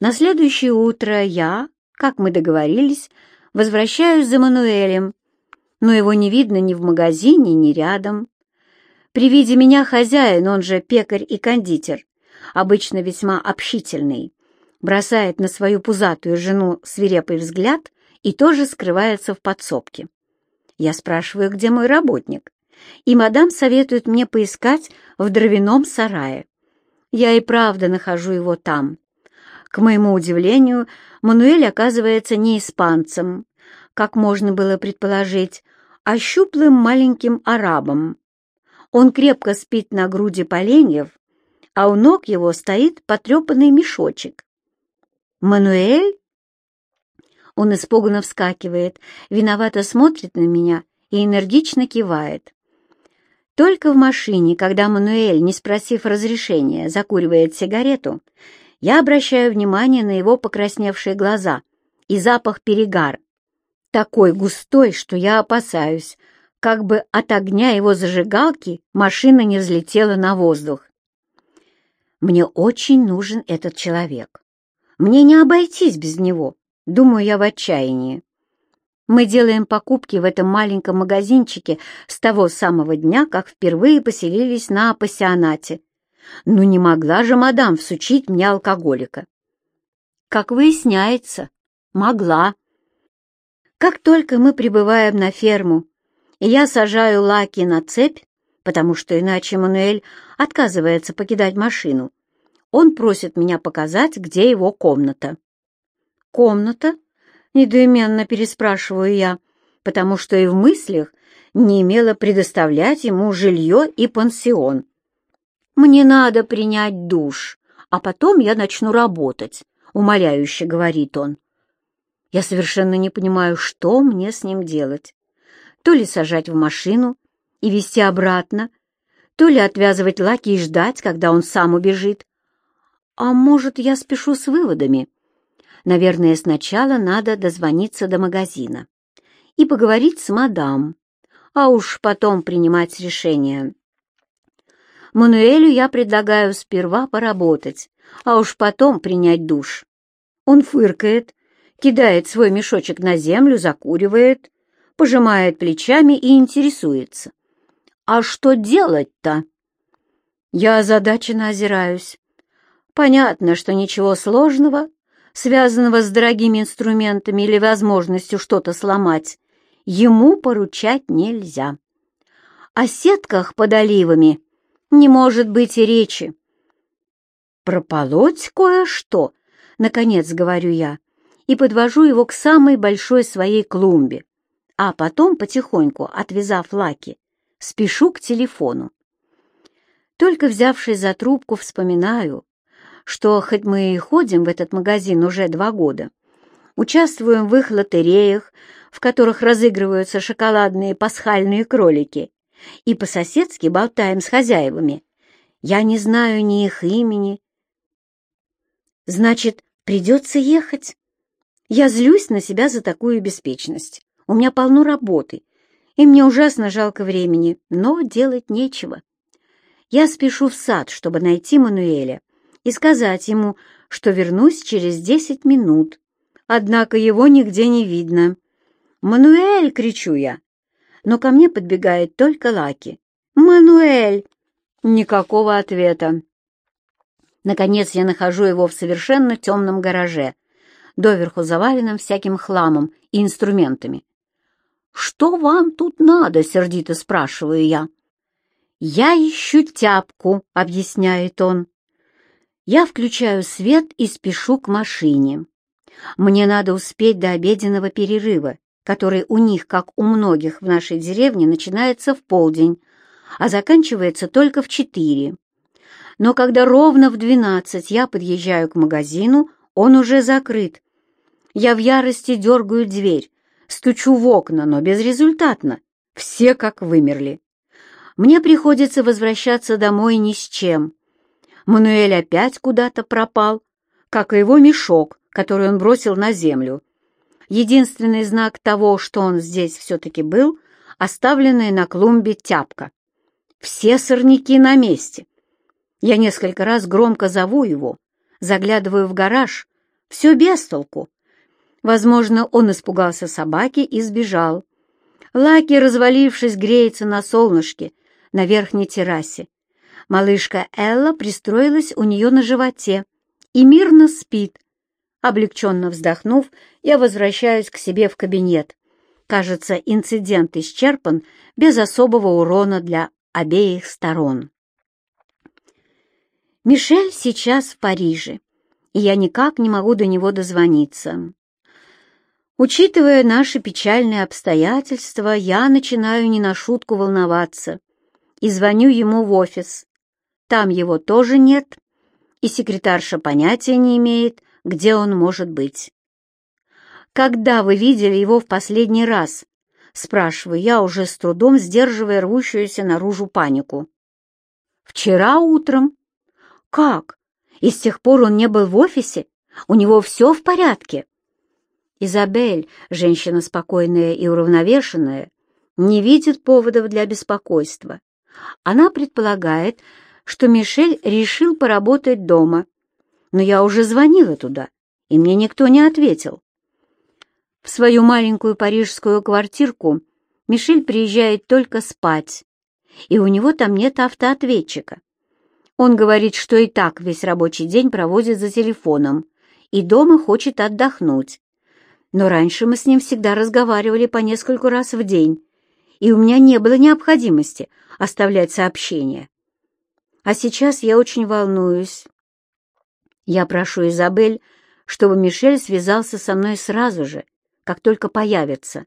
На следующее утро я, как мы договорились, возвращаюсь за Мануэлем, но его не видно ни в магазине, ни рядом. При виде меня хозяин, он же пекарь и кондитер, обычно весьма общительный, бросает на свою пузатую жену свирепый взгляд и тоже скрывается в подсобке. Я спрашиваю, где мой работник, и мадам советует мне поискать в дровяном сарае. Я и правда нахожу его там. К моему удивлению, Мануэль оказывается не испанцем, как можно было предположить, а щуплым маленьким арабом. Он крепко спит на груди поленьев, а у ног его стоит потрепанный мешочек. «Мануэль?» Он испуганно вскакивает, виновато смотрит на меня и энергично кивает. Только в машине, когда Мануэль, не спросив разрешения, закуривает сигарету, я обращаю внимание на его покрасневшие глаза и запах перегара, такой густой, что я опасаюсь, как бы от огня его зажигалки машина не взлетела на воздух. Мне очень нужен этот человек. Мне не обойтись без него, думаю я в отчаянии. Мы делаем покупки в этом маленьком магазинчике с того самого дня, как впервые поселились на пассионате ну не могла же мадам всучить мне алкоголика. Как выясняется, могла. Как только мы прибываем на ферму, и я сажаю Лаки на цепь, потому что иначе Мануэль отказывается покидать машину, он просит меня показать, где его комната. «Комната?» — недоуменно переспрашиваю я, потому что и в мыслях не имела предоставлять ему жилье и пансион. «Мне надо принять душ, а потом я начну работать», — умоляюще говорит он. Я совершенно не понимаю, что мне с ним делать. То ли сажать в машину и везти обратно, то ли отвязывать лаки и ждать, когда он сам убежит. А может, я спешу с выводами? Наверное, сначала надо дозвониться до магазина и поговорить с мадам, а уж потом принимать решение. Мануэлю я предлагаю сперва поработать, а уж потом принять душ. Он фыркает, кидает свой мешочек на землю, закуривает, пожимает плечами и интересуется. «А что делать-то?» Я озадаченно озираюсь. Понятно, что ничего сложного, связанного с дорогими инструментами или возможностью что-то сломать, ему поручать нельзя. О сетках под оливами не может быть и речи. Прополоть кое-что, наконец говорю я, и подвожу его к самой большой своей клумбе, а потом, потихоньку отвязав лаки, спешу к телефону. Только взявшись за трубку, вспоминаю, что хоть мы и ходим в этот магазин уже два года, участвуем в их лотереях, в которых разыгрываются шоколадные пасхальные кролики, и по-соседски болтаем с хозяевами. Я не знаю ни их имени. Значит, придется ехать. Я злюсь на себя за такую беспечность. У меня полно работы, и мне ужасно жалко времени, но делать нечего. Я спешу в сад, чтобы найти Мануэля и сказать ему, что вернусь через десять минут. Однако его нигде не видно. «Мануэль!» — кричу я но ко мне подбегает только Лаки. «Мануэль!» Никакого ответа. Наконец я нахожу его в совершенно темном гараже, доверху заваленном всяким хламом и инструментами. «Что вам тут надо?» — сердито спрашиваю я. «Я ищу тяпку», — объясняет он. Я включаю свет и спешу к машине. Мне надо успеть до обеденного перерыва, который у них, как у многих в нашей деревне, начинается в полдень, а заканчивается только в четыре. Но когда ровно в двенадцать я подъезжаю к магазину, он уже закрыт. Я в ярости дергаю дверь, стучу в окна, но безрезультатно. Все как вымерли. Мне приходится возвращаться домой ни с чем. Мануэль опять куда-то пропал, как и его мешок, который он бросил на землю. Единственный знак того, что он здесь все-таки был, оставленная на клумбе тяпка. Все сорняки на месте. Я несколько раз громко зову его, заглядываю в гараж, Все без толку. Возможно, он испугался собаки и сбежал. Лаки, развалившись, греется на солнышке на верхней террасе. Малышка Элла пристроилась у нее на животе и мирно спит. Облегченно вздохнув, я возвращаюсь к себе в кабинет. Кажется, инцидент исчерпан без особого урона для обеих сторон. Мишель сейчас в Париже, и я никак не могу до него дозвониться. Учитывая наши печальные обстоятельства, я начинаю не на шутку волноваться и звоню ему в офис. Там его тоже нет, и секретарша понятия не имеет, где он может быть. «Когда вы видели его в последний раз?» — спрашиваю я, уже с трудом сдерживая рвущуюся наружу панику. «Вчера утром». «Как? И с тех пор он не был в офисе? У него все в порядке?» Изабель, женщина спокойная и уравновешенная, не видит поводов для беспокойства. Она предполагает, что Мишель решил поработать дома, но я уже звонила туда, и мне никто не ответил. В свою маленькую парижскую квартирку Мишель приезжает только спать, и у него там нет автоответчика. Он говорит, что и так весь рабочий день проводит за телефоном и дома хочет отдохнуть. Но раньше мы с ним всегда разговаривали по нескольку раз в день, и у меня не было необходимости оставлять сообщения. А сейчас я очень волнуюсь. Я прошу Изабель, чтобы Мишель связался со мной сразу же, как только появится.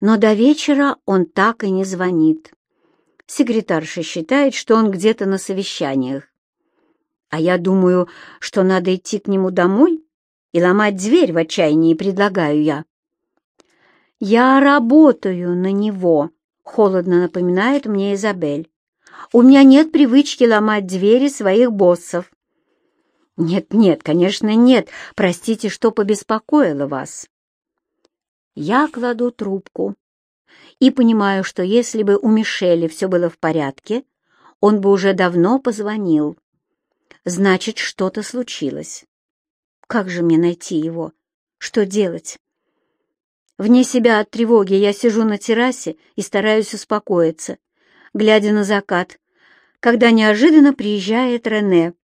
Но до вечера он так и не звонит. Секретарша считает, что он где-то на совещаниях. А я думаю, что надо идти к нему домой и ломать дверь в отчаянии, предлагаю я. «Я работаю на него», — холодно напоминает мне Изабель. «У меня нет привычки ломать двери своих боссов». «Нет-нет, конечно, нет. Простите, что побеспокоила вас». Я кладу трубку и понимаю, что если бы у Мишеля все было в порядке, он бы уже давно позвонил. Значит, что-то случилось. Как же мне найти его? Что делать? Вне себя от тревоги я сижу на террасе и стараюсь успокоиться, глядя на закат, когда неожиданно приезжает Рене.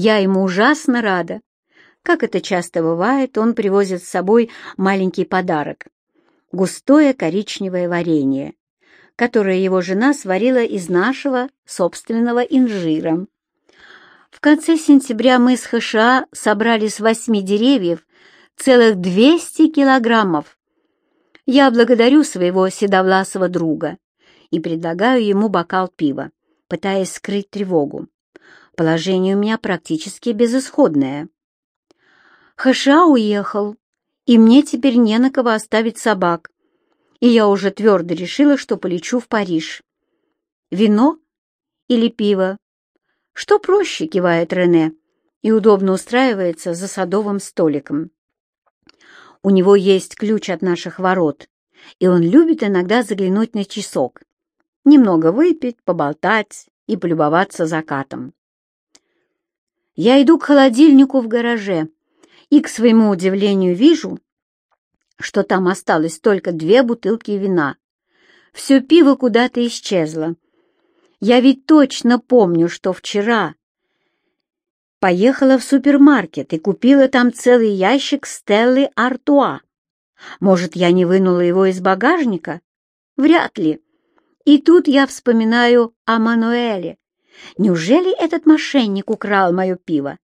Я ему ужасно рада. Как это часто бывает, он привозит с собой маленький подарок — густое коричневое варенье, которое его жена сварила из нашего собственного инжира. В конце сентября мы с ХША собрали с восьми деревьев целых 200 килограммов. Я благодарю своего седовласого друга и предлагаю ему бокал пива, пытаясь скрыть тревогу. Положение у меня практически безысходное. Хаша уехал, и мне теперь не на кого оставить собак, и я уже твердо решила, что полечу в Париж. Вино или пиво? Что проще, кивает Рене, и удобно устраивается за садовым столиком. У него есть ключ от наших ворот, и он любит иногда заглянуть на часок, немного выпить, поболтать и полюбоваться закатом. Я иду к холодильнику в гараже, и, к своему удивлению, вижу, что там осталось только две бутылки вина. Все пиво куда-то исчезло. Я ведь точно помню, что вчера поехала в супермаркет и купила там целый ящик Стеллы Артуа. Может, я не вынула его из багажника? Вряд ли. И тут я вспоминаю о Мануэле. Неужели этот мошенник украл мое пиво?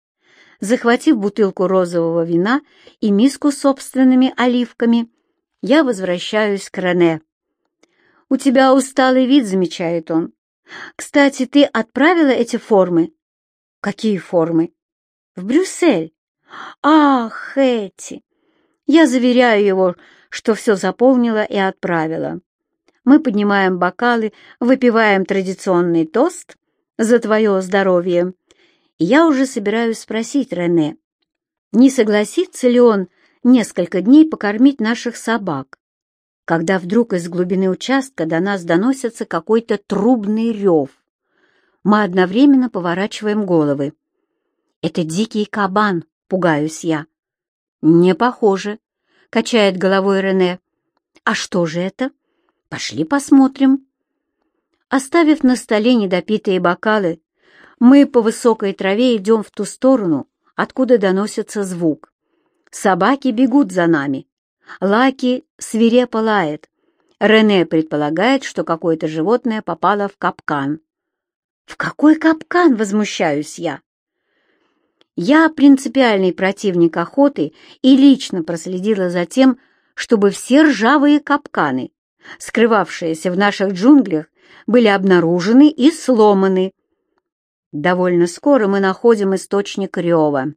Захватив бутылку розового вина и миску с собственными оливками, я возвращаюсь к Рене. «У тебя усталый вид», — замечает он. «Кстати, ты отправила эти формы?» «Какие формы?» «В Брюссель». «Ах, эти!» Я заверяю его, что все заполнила и отправила. Мы поднимаем бокалы, выпиваем традиционный тост за твое здоровье я уже собираюсь спросить Рене, не согласится ли он несколько дней покормить наших собак, когда вдруг из глубины участка до нас доносится какой-то трубный рев. Мы одновременно поворачиваем головы. «Это дикий кабан», — пугаюсь я. «Не похоже», — качает головой Рене. «А что же это? Пошли посмотрим». Оставив на столе недопитые бокалы, мы по высокой траве идем в ту сторону, откуда доносится звук. Собаки бегут за нами. Лаки свирепо лает. Рене предполагает, что какое-то животное попало в капкан. «В какой капкан?» — возмущаюсь я. Я принципиальный противник охоты и лично проследила за тем, чтобы все ржавые капканы, скрывавшиеся в наших джунглях, были обнаружены и сломаны. Довольно скоро мы находим источник рева.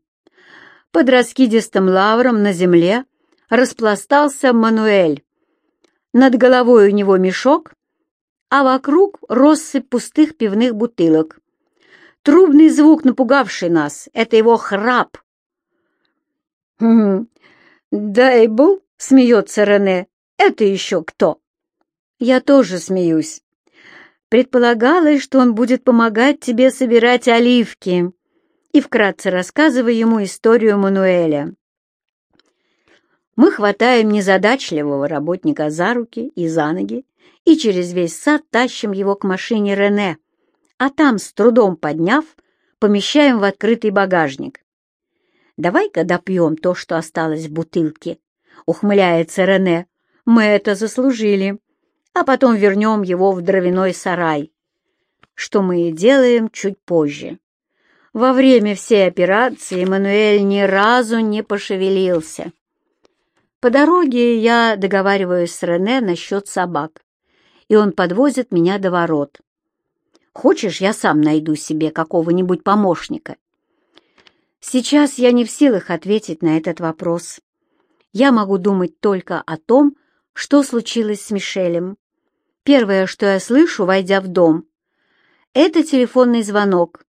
Под раскидистым лавром на земле распластался Мануэль. Над головой у него мешок, а вокруг россыпь пустых пивных бутылок. Трубный звук, напугавший нас, — это его храп. «Хм, Дайбл?» — смеется Рене. «Это еще кто?» Я тоже смеюсь. Предполагалось, что он будет помогать тебе собирать оливки. И вкратце рассказывая ему историю Мануэля. Мы хватаем незадачливого работника за руки и за ноги и через весь сад тащим его к машине Рене, а там, с трудом подняв, помещаем в открытый багажник. «Давай-ка допьем то, что осталось в бутылке», — ухмыляется Рене. «Мы это заслужили, а потом вернем его в дровяной сарай» что мы и делаем чуть позже. Во время всей операции Мануэль ни разу не пошевелился. По дороге я договариваюсь с Рене насчет собак, и он подвозит меня до ворот. Хочешь, я сам найду себе какого-нибудь помощника? Сейчас я не в силах ответить на этот вопрос. Я могу думать только о том, что случилось с Мишелем. Первое, что я слышу, войдя в дом, это телефонный звонок.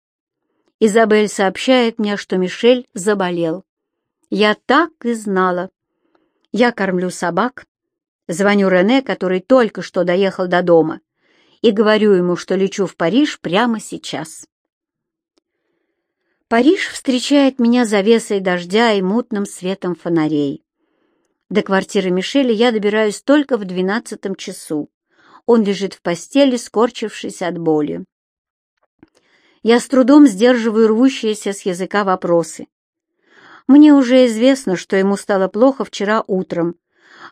Изабель сообщает мне, что Мишель заболел. Я так и знала. Я кормлю собак, звоню Рене, который только что доехал до дома, и говорю ему, что лечу в Париж прямо сейчас. Париж встречает меня завесой дождя и мутным светом фонарей. До квартиры Мишеля я добираюсь только в двенадцатом часу. Он лежит в постели, скорчившись от боли. Я с трудом сдерживаю рвущиеся с языка вопросы. Мне уже известно, что ему стало плохо вчера утром,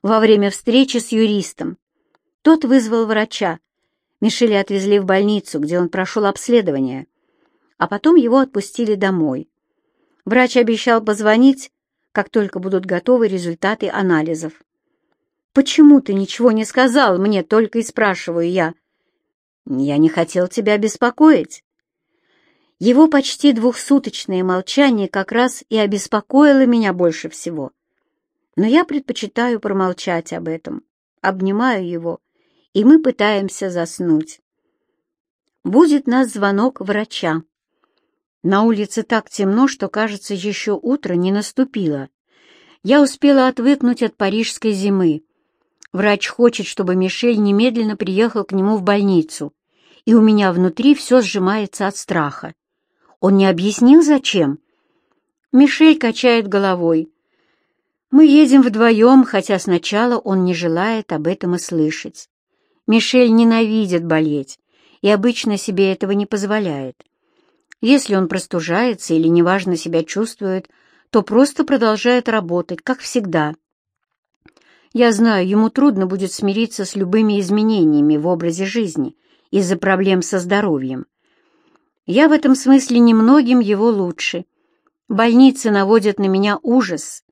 во время встречи с юристом. Тот вызвал врача. Мишеля отвезли в больницу, где он прошел обследование, а потом его отпустили домой. Врач обещал позвонить, как только будут готовы результаты анализов. «Почему ты ничего не сказал мне?» — только и спрашиваю я. «Я не хотел тебя беспокоить». Его почти двухсуточное молчание как раз и обеспокоило меня больше всего. Но я предпочитаю промолчать об этом, обнимаю его, и мы пытаемся заснуть. Будет нас звонок врача. На улице так темно, что, кажется, еще утро не наступило. Я успела отвыкнуть от парижской зимы. Врач хочет, чтобы Мишель немедленно приехал к нему в больницу, и у меня внутри все сжимается от страха. Он не объяснил, зачем? Мишель качает головой. Мы едем вдвоем, хотя сначала он не желает об этом и слышать. Мишель ненавидит болеть и обычно себе этого не позволяет. Если он простужается или неважно себя чувствует, то просто продолжает работать, как всегда. Я знаю, ему трудно будет смириться с любыми изменениями в образе жизни из-за проблем со здоровьем. Я в этом смысле немногим его лучше. Больницы наводят на меня ужас.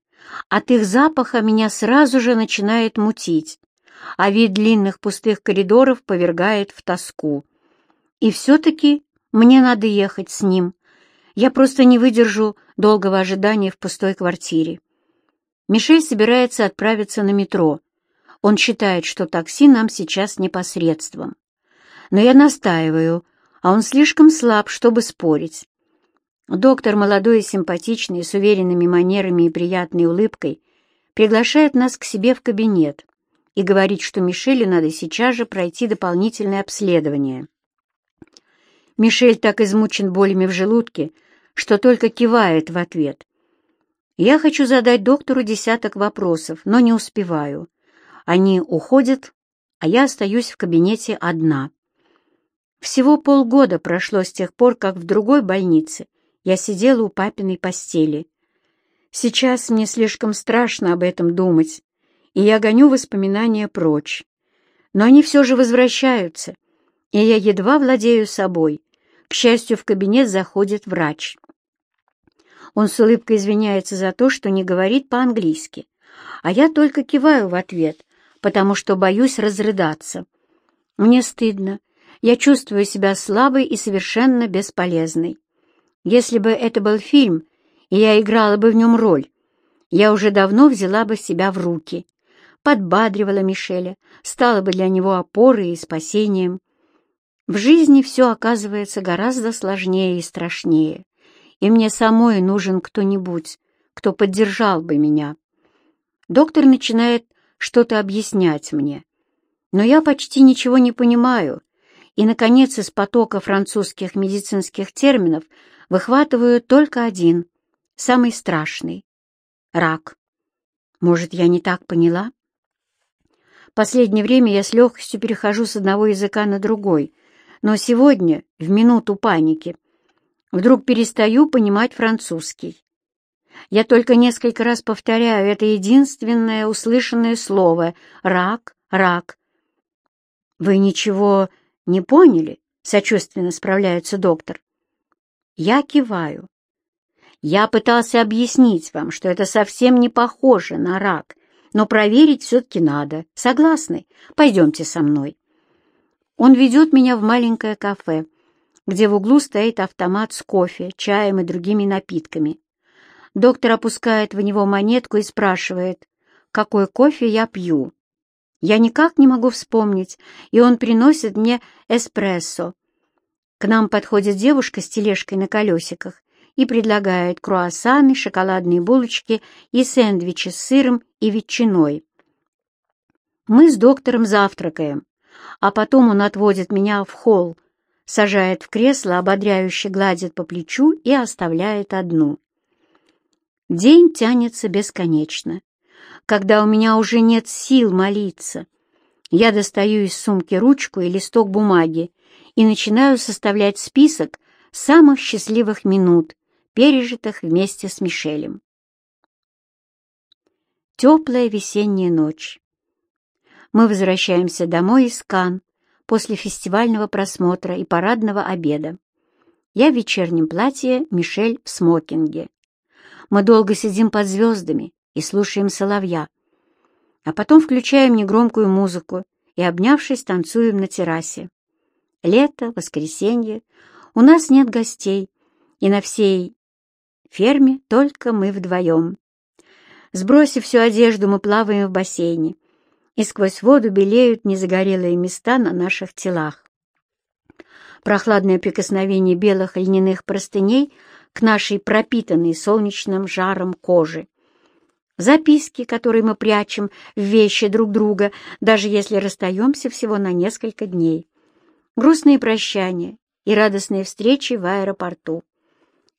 От их запаха меня сразу же начинает мутить, а вид длинных пустых коридоров повергает в тоску. И все-таки мне надо ехать с ним. Я просто не выдержу долгого ожидания в пустой квартире. Мишель собирается отправиться на метро. Он считает, что такси нам сейчас непосредством. Но я настаиваю, а он слишком слаб, чтобы спорить. Доктор, молодой и симпатичный, с уверенными манерами и приятной улыбкой, приглашает нас к себе в кабинет и говорит, что Мишелю надо сейчас же пройти дополнительное обследование. Мишель так измучен болями в желудке, что только кивает в ответ. Я хочу задать доктору десяток вопросов, но не успеваю. Они уходят, а я остаюсь в кабинете одна. Всего полгода прошло с тех пор, как в другой больнице я сидела у папиной постели. Сейчас мне слишком страшно об этом думать, и я гоню воспоминания прочь. Но они все же возвращаются, и я едва владею собой. К счастью, в кабинет заходит врач. Он с улыбкой извиняется за то, что не говорит по-английски, а я только киваю в ответ, потому что боюсь разрыдаться. Мне стыдно, я чувствую себя слабой и совершенно бесполезной. Если бы это был фильм, и я играла бы в нем роль, я уже давно взяла бы себя в руки, подбадривала Мишеля, стала бы для него опорой и спасением. В жизни все оказывается гораздо сложнее и страшнее, и мне самой нужен кто-нибудь, кто поддержал бы меня. Доктор начинает что-то объяснять мне, но я почти ничего не понимаю, и, наконец, из потока французских медицинских терминов выхватываю только один, самый страшный — рак. Может, я не так поняла? Последнее время я с легкостью перехожу с одного языка на другой, но сегодня, в минуту паники, вдруг перестаю понимать французский. Я только несколько раз повторяю это единственное услышанное слово «рак», «рак». «Вы ничего «Не поняли?» — сочувственно справляется доктор. Я киваю. Я пытался объяснить вам, что это совсем не похоже на рак, но проверить все-таки надо. Согласны? Пойдемте со мной. Он ведет меня в маленькое кафе, где в углу стоит автомат с кофе, чаем и другими напитками. Доктор опускает в него монетку и спрашивает, какой кофе я пью. Я никак не могу вспомнить, и он приносит мне эспрессо. К нам подходит девушка с тележкой на колесиках и предлагает круассаны, шоколадные булочки и сэндвичи с сыром и ветчиной. Мы с доктором завтракаем, а потом он отводит меня в холл, сажает в кресло, ободряюще гладит по плечу и оставляет одну. День тянется бесконечно когда у меня уже нет сил молиться. Я достаю из сумки ручку и листок бумаги и начинаю составлять список самых счастливых минут, пережитых вместе с Мишелем. Теплая весенняя ночь. Мы возвращаемся домой из Кан после фестивального просмотра и парадного обеда. Я в вечернем платье, Мишель в смокинге. Мы долго сидим под звездами, и слушаем соловья, а потом включаем негромкую музыку и, обнявшись, танцуем на террасе. Лето, воскресенье, у нас нет гостей, и на всей ферме только мы вдвоем. Сбросив всю одежду, мы плаваем в бассейне, и сквозь воду белеют незагорелые места на наших телах. Прохладное прикосновение белых льняных простыней к нашей пропитанной солнечным жаром коже записки, которые мы прячем в вещи друг друга, даже если расстаемся всего на несколько дней, грустные прощания и радостные встречи в аэропорту,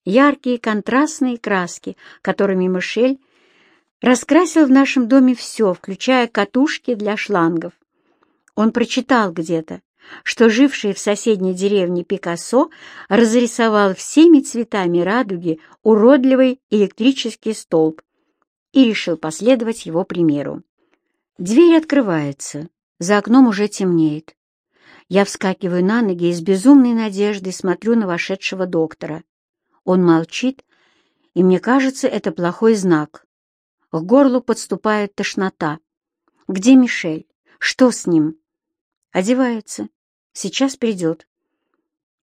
яркие контрастные краски, которыми Мишель раскрасил в нашем доме все, включая катушки для шлангов. Он прочитал где-то, что живший в соседней деревне Пикассо разрисовал всеми цветами радуги уродливый электрический столб, и решил последовать его примеру. Дверь открывается, за окном уже темнеет. Я вскакиваю на ноги и с безумной надеждой смотрю на вошедшего доктора. Он молчит, и мне кажется, это плохой знак. К горлу подступает тошнота. Где Мишель? Что с ним? Одевается. Сейчас придет.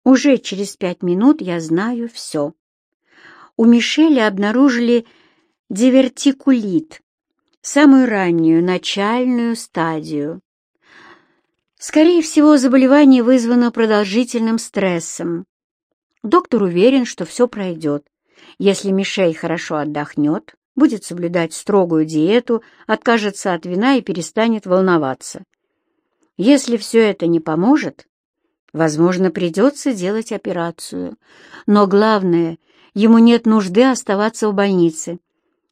Уже через пять минут я знаю все. У Мишеля обнаружили дивертикулит, самую раннюю, начальную стадию. Скорее всего, заболевание вызвано продолжительным стрессом. Доктор уверен, что все пройдет, если Мишель хорошо отдохнет, будет соблюдать строгую диету, откажется от вина и перестанет волноваться. Если все это не поможет, возможно, придется делать операцию. Но главное, ему нет нужды оставаться в больнице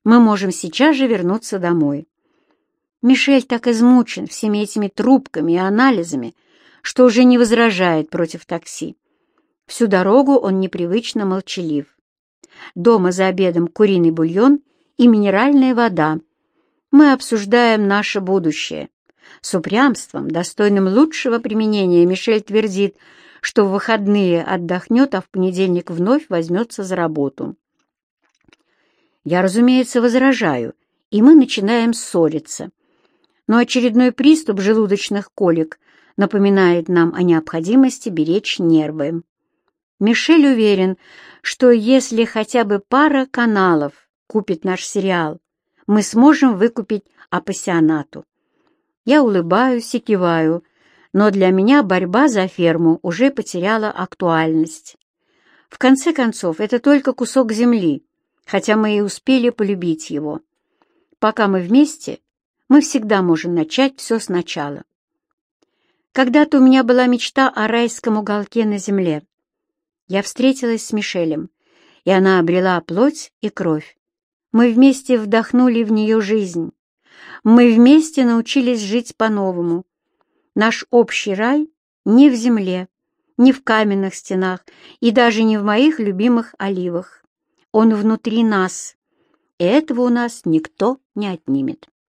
Мы можем сейчас же вернуться домой. Мишель так измучен всеми этими трубками и анализами, что уже не возражает против такси. Всю дорогу он непривычно молчалив. Дома за обедом куриный бульон и минеральная вода. Мы обсуждаем наше будущее. С упрямством, достойным лучшего применения, Мишель твердит, что в выходные отдохнет, а в понедельник вновь возьмется за работу. Я, разумеется, возражаю, и мы начинаем ссориться. Но очередной приступ желудочных колик напоминает нам о необходимости беречь нервы. Мишель уверен, что если хотя бы пара каналов купит наш сериал, мы сможем выкупить апассионату. Я улыбаюсь и киваю, но для меня борьба за ферму уже потеряла актуальность. В конце концов, это только кусок земли, хотя мы и успели полюбить его. Пока мы вместе, мы всегда можем начать все сначала. Когда-то у меня была мечта о райском уголке на земле. Я встретилась с Мишелем, и она обрела плоть и кровь. Мы вместе вдохнули в нее жизнь. Мы вместе научились жить по-новому. Наш общий рай не в земле, не в каменных стенах и даже не в моих любимых оливах. Он внутри нас, и этого у нас никто не отнимет.